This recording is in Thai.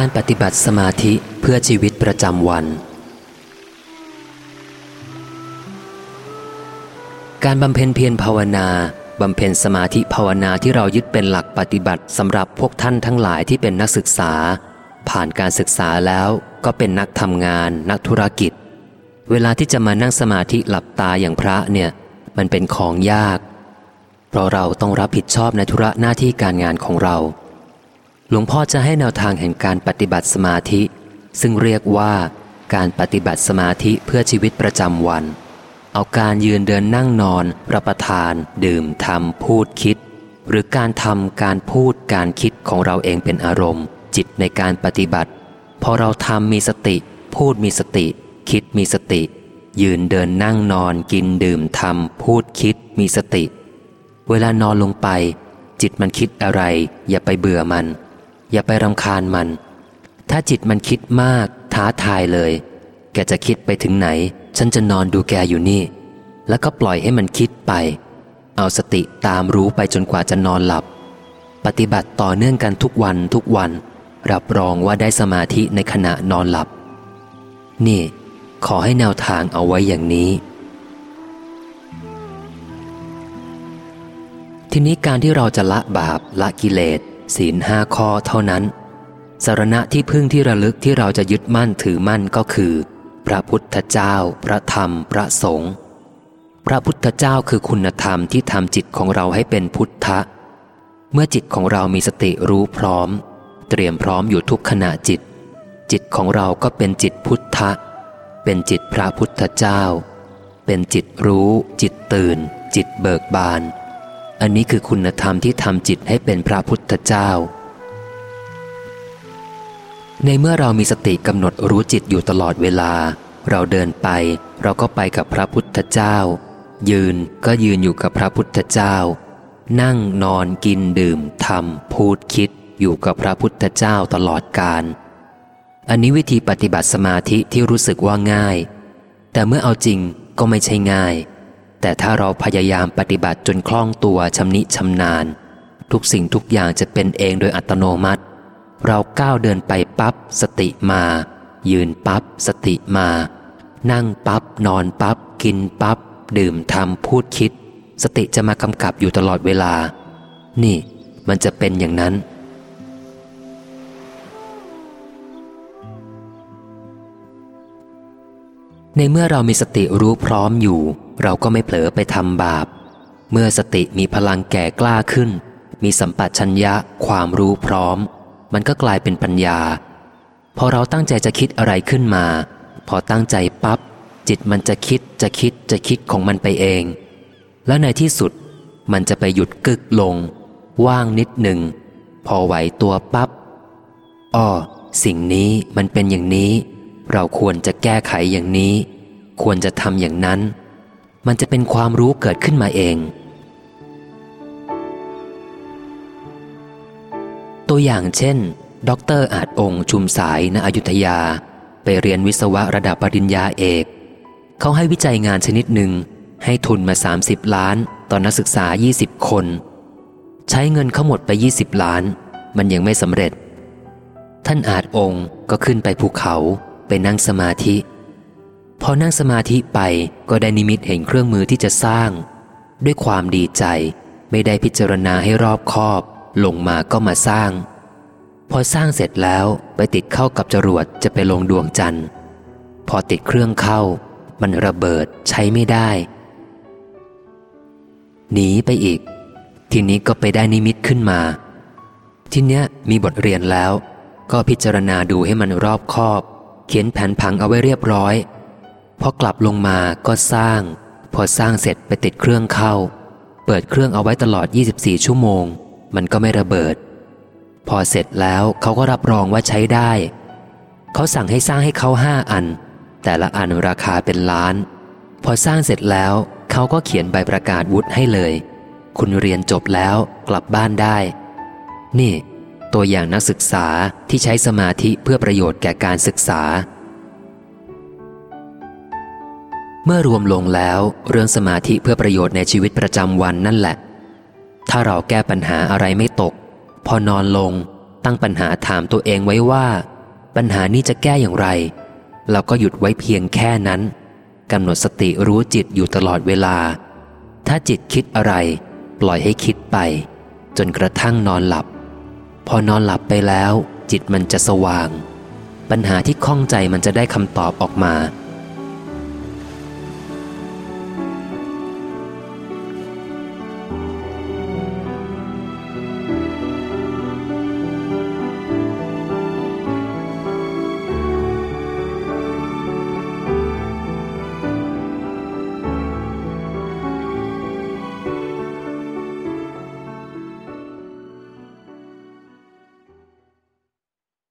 การปฏิบัติสมาธิเพื่อชีวิตประจำวัน การบำเพ็ญเพียรภาวนาบำเพ็ญสมาธิภาวนาที่เรายึดเป็นหลักปฏิบัติสำหรับพวกท่านทั้งหลายที่เป็นนักศึกษา ผ่านการศึกษาแล้วก็เป็นนักทำงาน นักธุรกิจ เวลาที่จะมานั่งสมาธิหลับตาอย่างพระเนี่ย มันเป็นของยาก เพราะเราต้องรับผิดชอบในธุระหน้าที่การงานของเรา หลวงพ่อจะให้แนวทางแห่งการปฏิบัติสมาธิ ซึ่งเรียกว่าการปฏิบัติสมาธิเพื่อชีวิตประจำวัน เอาการยืนเดินนั่งนอน รับประทาน ดื่มทำพูดคิด หรือการทำการพูดการคิดของเราเองเป็นอารมณ์ จิตในการปฏิบัติ พอเราทำมีสติ พูดมีสติ คิดมีสติ ยืนเดินนั่งนอนกินดื่มทำพูดคิดมีสติ เวลานอนลงไป จิตมันคิดอะไร อย่าไปเบื่อมัน อย่าไปรำคาญมัน ถ้าจิตมันคิดมาก ท้าทายเลย แกจะคิดไปถึงไหน ฉันจะนอนดูแกอยู่นี่ แล้วก็ปล่อยให้มันคิดไป เอาสติตามรู้ไปจนกว่าจะนอนหลับ ปฏิบัติต่อเนื่องกันทุกวันทุกวัน รับรองว่าได้สมาธิในขณะนอนหลับ นี่ ขอให้แนวทางเอาไว้อย่างนี้ทีนี้การที่เราจะละบาปละกิเลส ศีลห้าข้อเท่านั้น สารณะที่พึ่งที่ระลึกที่เราจะยึดมั่นถือมั่นก็คือ พระพุทธเจ้า พระธรรม พระสงฆ์พระพุทธเจ้าคือคุณธรรมที่ทำจิตของเราให้เป็นพุทธะ เมื่อจิตของเรามีสติรู้พร้อม เตรียมพร้อมอยู่ทุกขณะจิต จิตของเราก็เป็นจิตพุทธะ เป็นจิตพระพุทธเจ้า เป็นจิตรู้ จิตตื่น จิตเบิกบาน อันนี้คือคุณธรรมที่ทำจิตให้เป็นพระพุทธเจ้า ในเมื่อเรามีสติกำหนดรู้จิตอยู่ตลอดเวลา เราเดินไป เราก็ไปกับพระพุทธเจ้า ยืนก็ยืนอยู่กับพระพุทธเจ้า นั่งนอนกินดื่มทำพูดคิดอยู่กับพระพุทธเจ้าตลอดกาลอันนี้วิธีปฏิบัติสมาธิที่รู้สึกว่าง่าย แต่เมื่อเอาจริงก็ไม่ใช่ง่าย แต่ถ้าเราพยายามปฏิบัติจนคล่องตัวชำนิชำนาญ ทุกสิ่งทุกอย่างจะเป็นเองโดยอัตโนมัติ เราก้าวเดินไปปับ๊บสติมา ยืนปับ๊บสติมา นั่งปับ๊บนอนปับ๊บกินปับ๊บดื่มทำพูดคิด สติจะมากำกับอยู่ตลอดเวลา นี่มันจะเป็นอย่างนั้น ในเมื่อเรามีสติรู้พร้อมอยู่ เราก็ไม่เผลอไปทำบาป เมื่อสติมีพลังแก่กล้าขึ้น มีสัมปชัญญะความรู้พร้อม มันก็กลายเป็นปัญญา พอเราตั้งใจจะคิดอะไรขึ้นมา พอตั้งใจปับ๊บจิตมันจะคิดจะคิดจะคิดของมันไปเอง แล้วในที่สุดมันจะไปหยุดกึกลง ว่างนิดหนึ่ง พอไหวตัวปับ๊บอ้อสิ่งนี้มันเป็นอย่างนี้ เราควรจะแก้ไขอย่างนี้ ควรจะทำอย่างนั้น มันจะเป็นความรู้เกิดขึ้นมาเอง ตัวอย่างเช่น ดรอาจองค์ชุมสายณอยุธยา ไปเรียนวิศวะระดับปริญญาเอก เขาให้วิจัยงานชนิดหนึ่ง ให้ทุนมา 30 ล้านตอนนักศึกษา 20 คน ใช้เงินเขาหมดไป 20 ล้าน มันยังไม่สำเร็จ ท่านอาจองค์ก็ขึ้นไปภูเขาไปนั่งสมาธิ พอนั่งสมาธิไปก็ได้นิมิตเห็นเครื่องมือที่จะสร้าง ด้วยความดีใจไม่ได้พิจารณาให้รอบคอบ ลงมาก็มาสร้าง พอสร้างเสร็จแล้วไปติดเข้ากับจรวดจะไปลงดวงจันทร์ พอติดเครื่องเข้า มันระเบิดใช้ไม่ได้ หนีไปอีก ทีนี้ก็ไปได้นิมิตขึ้นมา ทีเนี้ยมีบทเรียนแล้ว ก็พิจารณาดูให้มันรอบคอบ เขียนแผนผังเอาไว้เรียบร้อย พอกลับลงมาก็สร้าง พอสร้างเสร็จไปติดเครื่องเข้า เปิดเครื่องเอาไว้ตลอด 24 ชั่วโมง มันก็ไม่ระเบิด พอเสร็จแล้วเขาก็รับรองว่าใช้ได้ เขาสั่งให้สร้างให้เขาห้าอัน แต่ละอันราคาเป็นล้าน พอสร้างเสร็จแล้วเขาก็เขียนใบประกาศวุฒิให้เลย คุณเรียนจบแล้วกลับบ้านได้ นี่ ตัวอย่างนักศึกษาที่ใช้สมาธิเพื่อประโยชน์แก่การศึกษา เมื่อรวมลงแล้วเรื่องสมาธิเพื่อประโยชน์ในชีวิตประจำวันนั่นแหละ ถ้าเราแก้ปัญหาอะไรไม่ตก พอนอนลง ตั้งปัญหาถามตัวเองไว้ว่า ปัญหานี้จะแก้อย่างไร เราก็หยุดไว้เพียงแค่นั้นกำหนดสติรู้จิตอยู่ตลอดเวลา ถ้าจิตคิดอะไร ปล่อยให้คิดไป จนกระทั่งนอนหลับ พอนอนหลับไปแล้ว จิตมันจะสว่าง ปัญหาที่ข้องใจมันจะได้คำตอบออกมา